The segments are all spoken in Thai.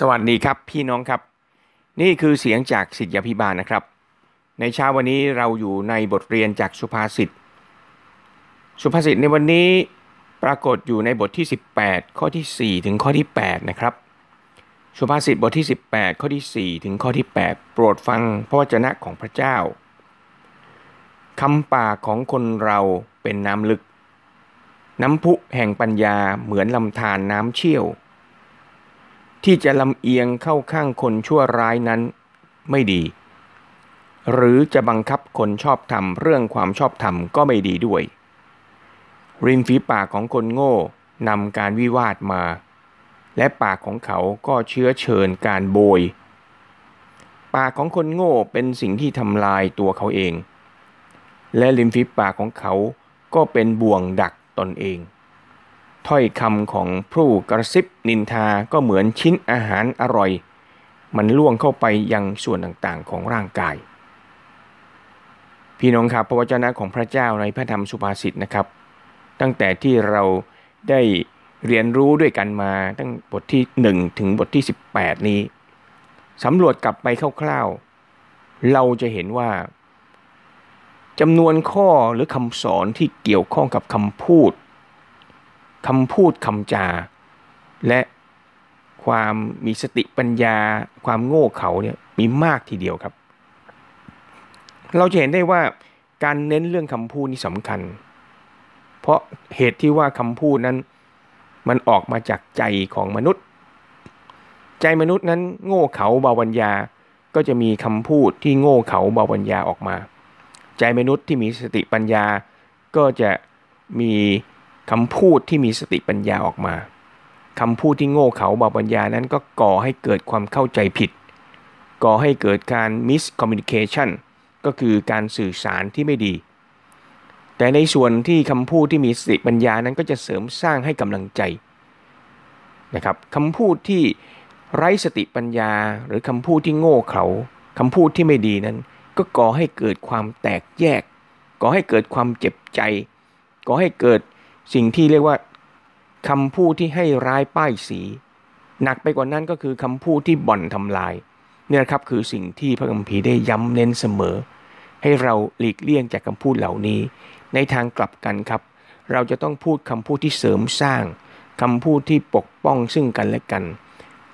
สวัสดีครับพี่น้องครับ นี่คือเสียงจากสิทธิพิบาลนะครับ ในเช้าวันนี้เราอยู่ในบทเรียนจากสุภาษิตสุภาษิตในวันนี้ปรากฏอยู่ในบทที่ 18 ข้อที่ 4 ถึงข้อที่ 8 นะครับ สุภาษิตบทที่ 18 ข้อที่ 4 ถึงข้อที่ 8 โปรดฟังพระวจนะของพระเจ้าคำปากของคนเราเป็นน้ำลึก น้ำพุแห่งปัญญาเหมือนลำธารน้ำเชี่ยว ที่จะลำเอียงเข้าข้างคนชั่วร้ายนั้นไม่ดี หรือจะบังคับคนชอบธรรมเรื่องความชอบธรรมก็ไม่ดีด้วย ริมฝีปากของคนโง่นำการวิวาทมา และปากของเขาก็เชื้อเชิญการโบย ปากของคนโง่เป็นสิ่งที่ทำลายตัวเขาเอง และริมฝีปากของเขาก็เป็นบ่วงดักตนเอง ถ้อยคำของผู้กระซิบนินทาก็เหมือนชิ้นอาหารอร่อย มันล่วงเข้าไปยังส่วนต่างๆของร่างกาย พี่น้องครับพระวจนะของพระเจ้าในพระธรรมสุภาษิตนะครับ ตั้งแต่ที่เราได้เรียนรู้ด้วยกันมาตั้งบทที่ 1 ถึงบทที่ 18 นี้สำรวจกลับไปคร่าวๆ เราจะเห็นว่าจำนวนข้อหรือคำสอนที่เกี่ยวข้องกับคำพูด คำพูดคำจา และความมีสติปัญญา ความโง่เขลาเนี่ยมีมากทีเดียวครับ เราจะเห็นได้ว่าการเน้นเรื่องคำพูดนี่สำคัญ เพราะเหตุที่ว่าคำพูดนั้น มันออกมาจากใจของมนุษย์ ใจมนุษย์นั้นโง่เขลาเบาวัญญา ก็จะมีคำพูดที่โง่เขลาเบาวัญญาออกมา ใจมนุษย์ที่มีสติปัญญาก็จะมี คำพูดที่มีสติปัญญาออกมาคำพูดที่โง่เขลาเบาปัญญานั้นก็ก่อให้เกิดความเข้าใจผิด ก่อให้เกิดการ miscommunication ก็คือการสื่อสารที่ไม่ดี แต่ในส่วนที่คำพูดที่มีสติปัญญานั้นก็จะเสริมสร้างให้กำลังใจนะครับคำพูดที่ไร้สติปัญญา หรือคำพูดที่โง่เขลาคำพูดที่ไม่ดีนั้น ก็ก่อให้เกิดความแตกแยก ก่อให้เกิดความเจ็บใจ ก่อให้เกิด สิ่งที่เรียกว่าคำพูดที่ให้ร้ายป้ายสี หนักไปกว่านั้นก็คือคำพูดที่บ่อนทำลายเนี่ยครับคือสิ่งที่พระคัมภีร์ได้ย้ำเน้นเสมอ ให้เราหลีกเลี่ยงจากคำพูดเหล่านี้ ในทางกลับกันครับ เราจะต้องพูดคำพูดที่เสริมสร้างคำพูดที่ปกป้องซึ่งกันและกัน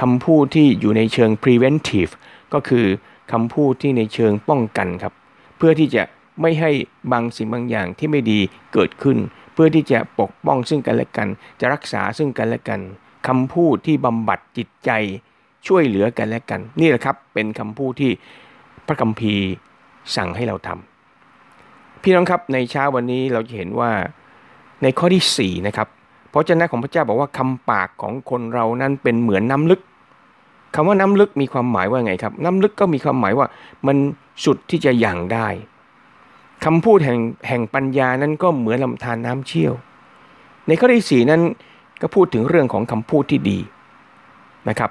คำพูดที่อยู่ในเชิง preventive ก็คือคำพูดที่ในเชิงป้องกันครับ เพื่อที่จะไม่ให้บางสิ่งบางอย่างที่ไม่ดีเกิดขึ้น พื่อที่จะปกป้องซึ่งกันและกัน จะรักษาซึ่งกันและกันคำพูดที่บำบัดจิตใจช่วยเหลือกันและกัน นี่แหละครับเป็นคำพูดที่พระคัมภีร์สั่งให้เราทำพี่น้องครับในเช้าวันนี้เราจะเห็นว่าในข้อที่4นะครับเพราะเจ้าของพระเจ้าบอกว่าคำปากของคนเรานั้นเป็นเหมือนน้ำลึกคำว่าน้ำลึกมีความหมายว่าไงครับ น้ำลึกก็มีความหมายว่ามันสุดที่จะยั่งได้ คำพูดแห่งแห่งปัญญานั้นก็เหมือนลำธารน้ำเชี่ยว ในข้อที่สี่นั้นก็พูดถึงเรื่องของคำพูดที่ดีนะครับ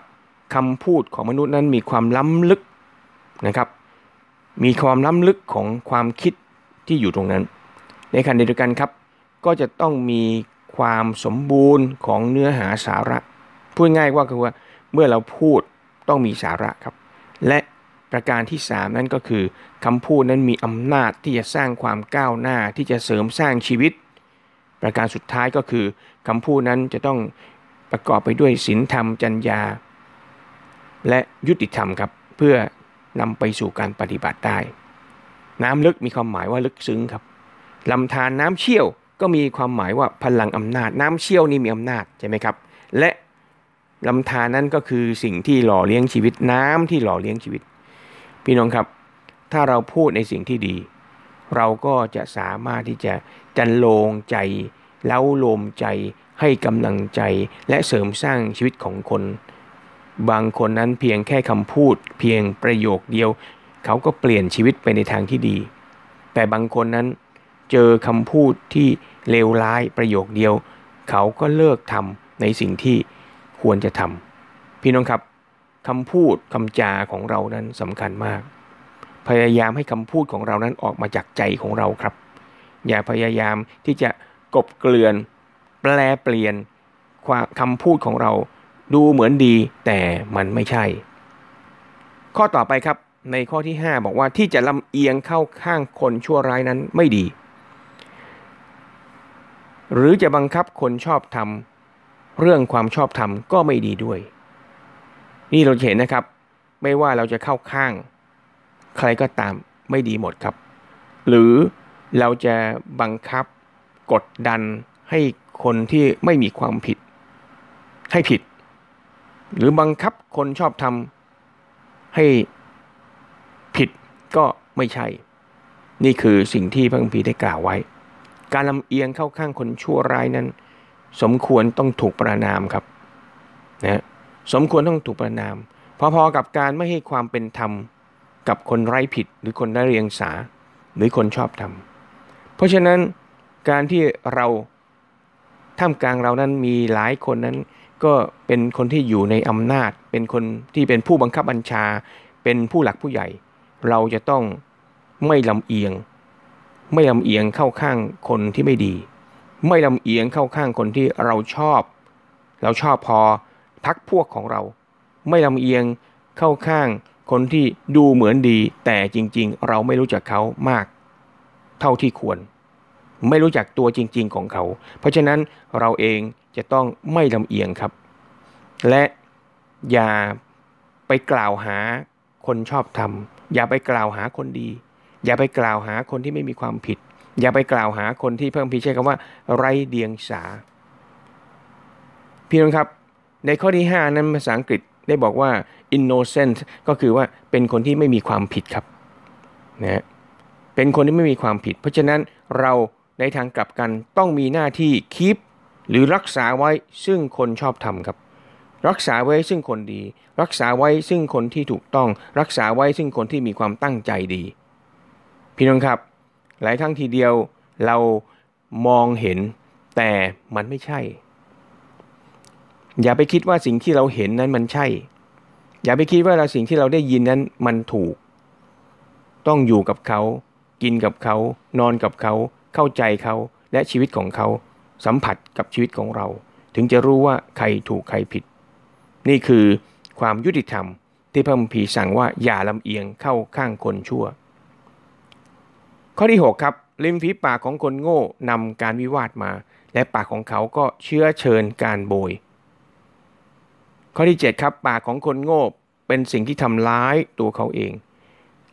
คำพูดของมนุษย์นั้นมีความล้ำลึกนะครับ มีความล้ำลึกของความคิดที่อยู่ตรงนั้น ในขณะเดียวกันครับ ก็จะต้องมีความสมบูรณ์ของเนื้อหาสาระ พูดง่ายว่าคือว่าเมื่อเราพูดต้องมีสาระครับ และ ประการที่ 3 นั่นก็คือคำพูดนั้นมีอำนาจที่จะสร้างความก้าวหน้าที่จะเสริมสร้างชีวิต ประการสุดท้ายก็คือคำพูดนั้นจะต้องประกอบไปด้วยศีลธรรมจัญญา และยุติธรรมครับ เพื่อนำไปสู่การปฏิบัติได้ น้ำลึกมีความหมายว่าลึกซึ้งครับลำธารน้ำเชี่ยวก็มีความหมายว่าพลังอำนาจ น้ำเชี่ยวนี่มีอำนาจใช่ไหมครับ และลำธารนั้นก็คือสิ่งที่หล่อเลี้ยงชีวิตน้ำที่หล่อเลี้ยงชีวิต พี่น้องครับ ถ้าเราพูดในสิ่งที่ดี เราก็จะสามารถที่จะจันโลงใจ เล้าโลมใจ ให้กำลังใจ และเสริมสร้างชีวิตของคน บางคนนั้นเพียงแค่คำพูด เพียงประโยคเดียว เขาก็เปลี่ยนชีวิตไปในทางที่ดี แต่บางคนนั้นเจอคำพูดที่เลวร้ายประโยคเดียว เขาก็เลิกทำในสิ่งที่ควรจะทำพี่น้องครับ คำพูดคำจาของเรานั้นสำคัญมาก พยายามให้คำพูดของเรานั้นออกมาจากใจของเราครับ อย่าพยายามที่จะกบเกลื่อน แปลเปลี่ยนความคำพูดของเราดูเหมือนดีแต่มันไม่ใช่ ข้อต่อไปครับในข้อที่ 5 บอกว่าที่จะลำเอียงเข้าข้างคนชั่วร้ายนั้นไม่ดี หรือจะบังคับคนชอบทำเรื่องความชอบธรรมก็ไม่ดีด้วย นี่เราเห็นนะครับ ไม่ว่าเราจะเข้าข้าง ใครก็ตามไม่ดีหมดครับ หรือเราจะบังคับกดดันให้คนที่ไม่มีความผิด ให้ผิด หรือบังคับคนชอบทำให้ผิดก็ไม่ใช่ นี่คือสิ่งที่พระคัมภีร์ได้กล่าวไว้ การลำเอียงเข้าข้างคนชั่วร้ายนั้น สมควรต้องถูกประนามครับนะ สมควรต้องถูกประนาม พอๆกับการไม่ให้ความเป็นธรรม กับคนไร้ผิดหรือคนไร้เรียงสา หรือคนชอบธรรม เพราะฉะนั้นการที่เราท่ามกลางเรานั้นมีหลายคนนั้น ก็เป็นคนที่อยู่ในอำนาจ เป็นคนที่เป็นผู้บังคับบัญชา เป็นผู้หลักผู้ใหญ่ เราจะต้องไม่ลำเอียง ไม่ลำเอียงเข้าข้างคนที่ไม่ดี ไม่ลำเอียงเข้าข้างคนที่เราชอบ เราชอบพอ พักพวกของเรา ไม่ลำเอียงเข้าข้างคนที่ดูเหมือนดี แต่จริง ๆ เราไม่รู้จักเขามาก เท่าที่ควร ไม่รู้จักตัวจริง ๆ ของเขา เพราะฉะนั้นเราเองจะต้องไม่ลำเอียงครับ และอย่าไปกล่าวหาคนชอบทำอย่าไปกล่าวหาคนดี อย่าไปกล่าวหาคนที่ไม่มีความผิด อย่าไปกล่าวหาคนที่เพิ่มพีใช้คำว่า ไรเดียงสา พี่น้องครับ ในข้อที่ 5 นั้นภาษาอังกฤษได้บอกว่า innocent ก็คือว่าเป็นคนที่ไม่มีความผิดครับนะเป็นคนที่ไม่มีความผิด เพราะฉะนั้นเราในทางกลับกันต้องมีหน้าที่คีปหรือรักษาไว้ซึ่งคนชอบทำครับ รักษาไว้ซึ่งคนดี รักษาไว้ซึ่งคนที่ถูกต้อง รักษาไว้ซึ่งคนที่มีความตั้งใจดี พี่น้องครับ หลายครั้งทีเดียวเรามองเห็นแต่มันไม่ใช่ อย่าไปคิดว่าสิ่งที่เราเห็นนั้นมันใช่ อย่าไปคิดว่าเราสิ่งที่เราได้ยินนั้นมันถูก ต้องอยู่กับเขา กินกับเขา นอนกับเขา เข้าใจเขาและชีวิตของเขา สัมผัสกับชีวิตของเรา ถึงจะรู้ว่าใครถูกใครผิด นี่คือความยุติธรรมที่พระมภีสั่งว่าอย่าลำเอียงเข้าข้างคนชั่ว ข้อที่ 6 ครับ ริมฝีปากของคนโง่นำการวิวาทมา และปากของเขาก็เชื้อเชิญการโบย ข้อที่ 7 ครับ ปากของคนโง่เป็นสิ่งที่ทำร้ายตัวเขาเอง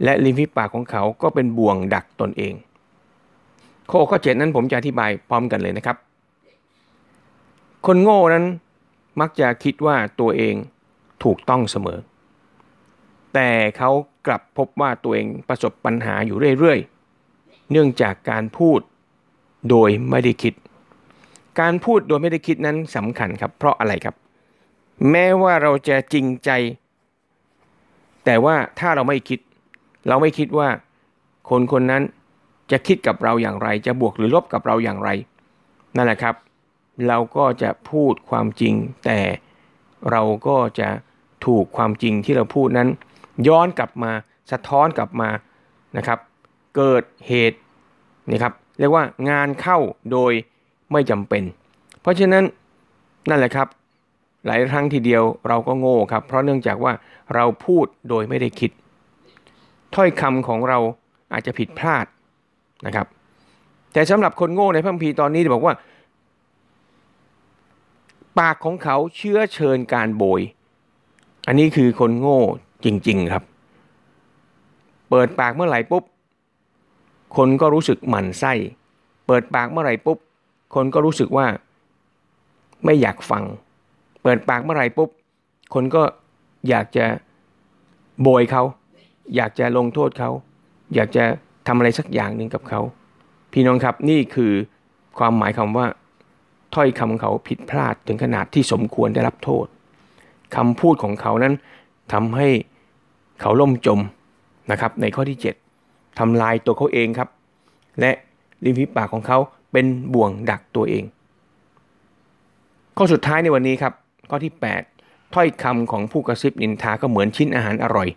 และริมฝีปากของเขาก็เป็นบ่วงดักตนเอง ข้อข้อเจ็ดนั้นผมจะอธิบายพร้อมกันเลยนะครับ คนโง่นั้นมักจะคิดว่าตัวเองถูกต้องเสมอ แต่เขากลับพบว่าตัวเองประสบปัญหาอยู่เรื่อยๆ เนื่องจากการพูดโดยไม่ได้คิด การพูดโดยไม่ได้คิดนั้นสำคัญครับ เพราะอะไรครับ แม้ว่าเราจะจริงใจ แต่ว่าถ้าเราไม่คิด เราไม่คิดว่าคนคนนั้นจะคิดกับเราอย่างไร จะบวกหรือลบกับเราอย่างไร นั่นแหละครับ เราก็จะพูดความจริง แต่เราก็จะถูกความจริงที่เราพูดนั้น ย้อนกลับมาสะท้อนกลับมานะครับ เกิดเหตุนะครับเรียกว่างานเข้าโดยไม่จำเป็น เพราะฉะนั้นนั่นแหละครับ หลายครั้งทีเดียวเราก็โง่ครับ เพราะเนื่องจากว่าเราพูดโดยไม่ได้คิด ถ้อยคำของเราอาจจะผิดพลาดนะครับ แต่สำหรับคนโง่ในพระคัมภีร์ตอนนี้จะบอกว่า ปากของเขาเชื้อเชิญการโบย อันนี้คือคนโง่จริง ๆครับ เปิดปากเมื่อไหร่ปุ๊บ คนก็รู้สึกหมั่นไส้ เปิดปากเมื่อไหร่ปุ๊บ คนก็รู้สึกว่าไม่อยากฟัง เปิดปากเมื่อไหร่ปุ๊บ คนก็อยากจะโบยเขา อยากจะลงโทษเขา อยากจะทำอะไรสักอย่างหนึ่งกับเขา พี่น้องครับนี่คือความหมายคำว่า ถ้อยคำเขาผิดพลาดถึงขนาดที่สมควรได้รับโทษคำพูดของเขานั้นทำให้เขาล่มจมนะครับ ในข้อที่ 7ทำลายตัวเขาเองครับ และริมฝีปากของเขาเป็นบ่วงดักตัวเอง ข้อสุดท้ายในวันนี้ครับ ข้อที่ 8 ถ้อยคำของผู้กระซิบนินทาก็เหมือนชิ้นอาหารอร่อย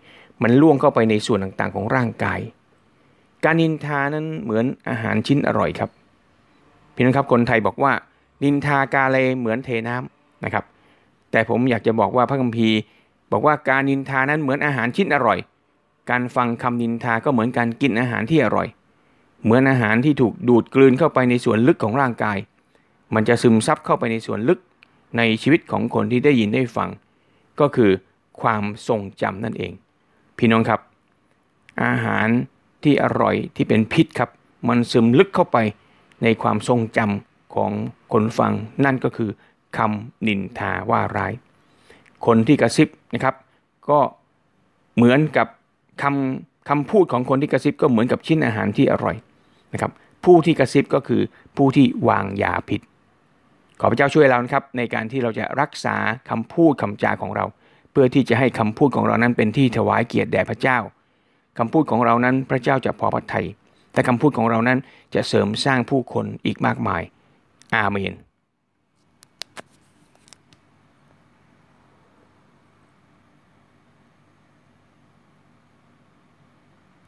มันล่วงเข้าไปในส่วนต่างๆ ของร่างกาย การนินทานั้นเหมือนอาหารชิ้นอร่อยครับพี่น้องครับคนไทยบอกว่า นินทากาเลเหมือนเทน้ำนะครับ แต่ผมอยากจะบอกว่าพระคัมภีร์ บอกว่าการนินทานั้นเหมือนอาหารชิ้นอร่อย การฟังคำนินทาก็เหมือนการกินอาหารที่อร่อย เหมือนอาหารที่ถูกดูดกลืนเข้าไปในส่วนลึกของร่างกาย มันจะซึมซับเข้าไปในส่วนลึก ในชีวิตของคนที่ได้ยินได้ฟัง ก็คือความทรงจำนั่นเอง พี่น้องครับ อาหารที่อร่อยที่เป็นพิษครับ มันซึมลึกเข้าไปในความทรงจำของคนฟัง นั่นก็คือคำนินทาว่าร้าย คนที่กระซิบนะครับ ก็เหมือนกับคำคำพูดของคนที่กระซิบก็เหมือนกับชิ้นอาหารที่อร่อยนะครับ ผู้ที่กระซิบก็คือผู้ที่วางยาพิษ ขอพระเจ้าช่วยเรานะครับในการที่เราจะรักษาคำพูดคำจาของเรา เพื่อที่จะให้คำพูดของเรานั้นเป็นที่ถวายเกียรติแด่พระเจ้าคำพูดของเรานั้นพระเจ้าจะพอพระทัยแต่คำพูดของเรานั้นจะเสริมสร้างผู้คนอีกมากมาย อาเมน